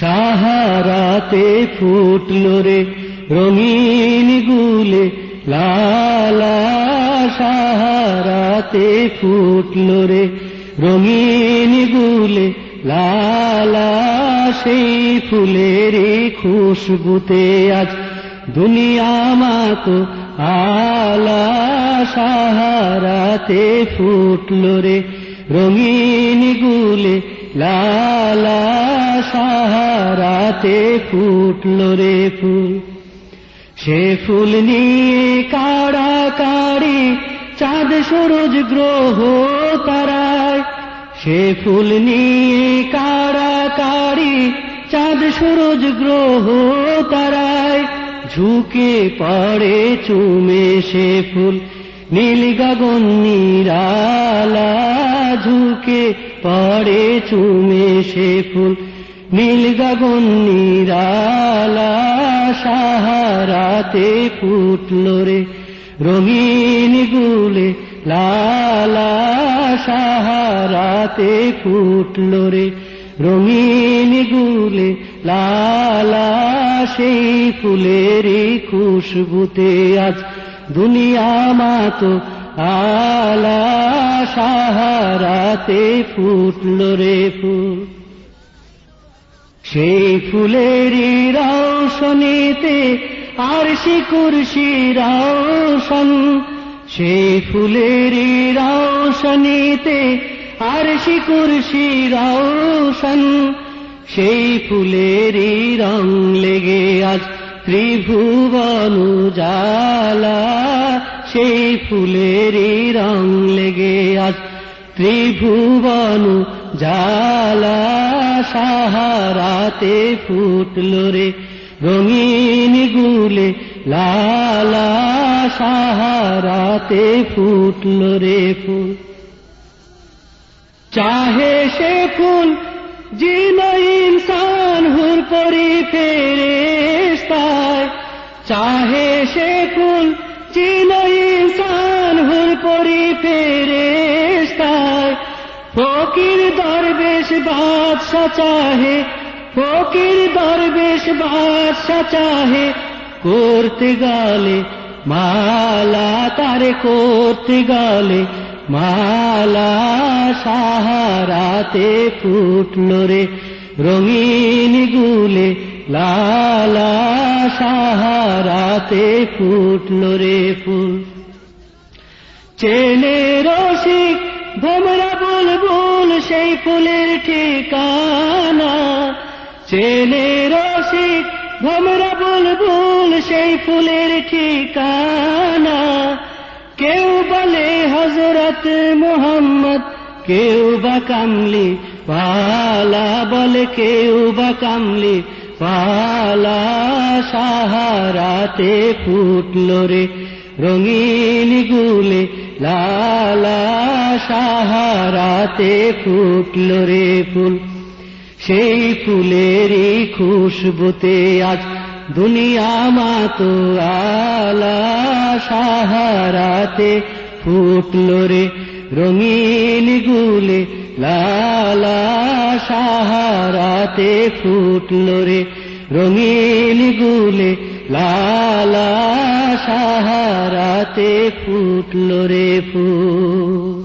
সাহারাতে ফুটলো রে, রঙিন গুলে, লালা সাহারাতে ফুটলো রে, রঙিন গুলে, লালা সেই ফুলের খুশবুতে আজ দুনিয়া মাতো আলা সাহারাতে ফুটলো রে, রঙিন গুলে, লালা সাহারাতে ফুটলো রে ফুল। সে ফুল নিয়ে কাড়া কাড়ি চাঁদ সরোজ গ্রহ তারায়। সে ফুল নিয়ে কাড়া কাড়ি চাঁদ সরোজ গ্রহ তারায়। ঝুঁকে পড়ে চুমে সে ফুল, নীল গগন নিরালা ঝুঁকে পড়ে চুমে সে ফুল। নীল গগন নিরালা সাহারাতে ফুটলো রে, রঙিন গুলে লালা সাহারাতে ফুটলো রে, রঙিন গুলে লালা সেই ফুলেরই খুশবুতে আজ দুনিয়া মাতো আলা সাহারাতে ফুটলো রে ফুল। সেই ফুলেরই রৌশনীতে আর শিকুরশি রৌশন। সেই ফুলেরই রৌশনীতে আর শিকুরশি রৌশন। সেই ফুলেরই রং লেগে আজ ত্রিভুবন জালা সেই ফুলেরই রং লেগে আজ ত্রিভুবন জালা সাহারাতে ফুটলো রে, রঙিন গুলে লালা সাহারাতে ফুটলো রে ফুল। চাহে সে ফুল জিন ইনসান হুর করি ফেরেস্তায়, চাহে সে ফুল জিন ইনসান হুর করি ফেরেস্তায় ফকির দরবেশ বাদশা চাহে, ফকির দরবেশ বাদশা চাহে, করতে গালে মালা তারে করতে গালে, মালা সাহারাতে ফুটলো রে রঙিন গুলে, লালা সাহারাতে ফুটলো রে ফুল। চেনে রসিক ভোমরা বুলবুল সেই ফুলের ঠিকানা। চেনে রসিক ভোমরা বুলবুল সেই ফুলের ঠিকানা। কেউ বলে হজরত মোহাম্মদ, কেউ বা কামলি পালা বলে, কেউ বা কামলি পালা সাহারাতে ফুটলো রে। রঙিন গুলে লালা সাহারাতে ফুটলো রে ফুল। সেই ফুলেরই খুশবুতে আজ দুনিয়া মাতো আলা সাহারাতে ফুটলো রে। রঙিন গুলে লালা সাহারাতে ফুটলো রে। রঙিন গুলে লালা সাহারাতে ফুটলো রে ফুল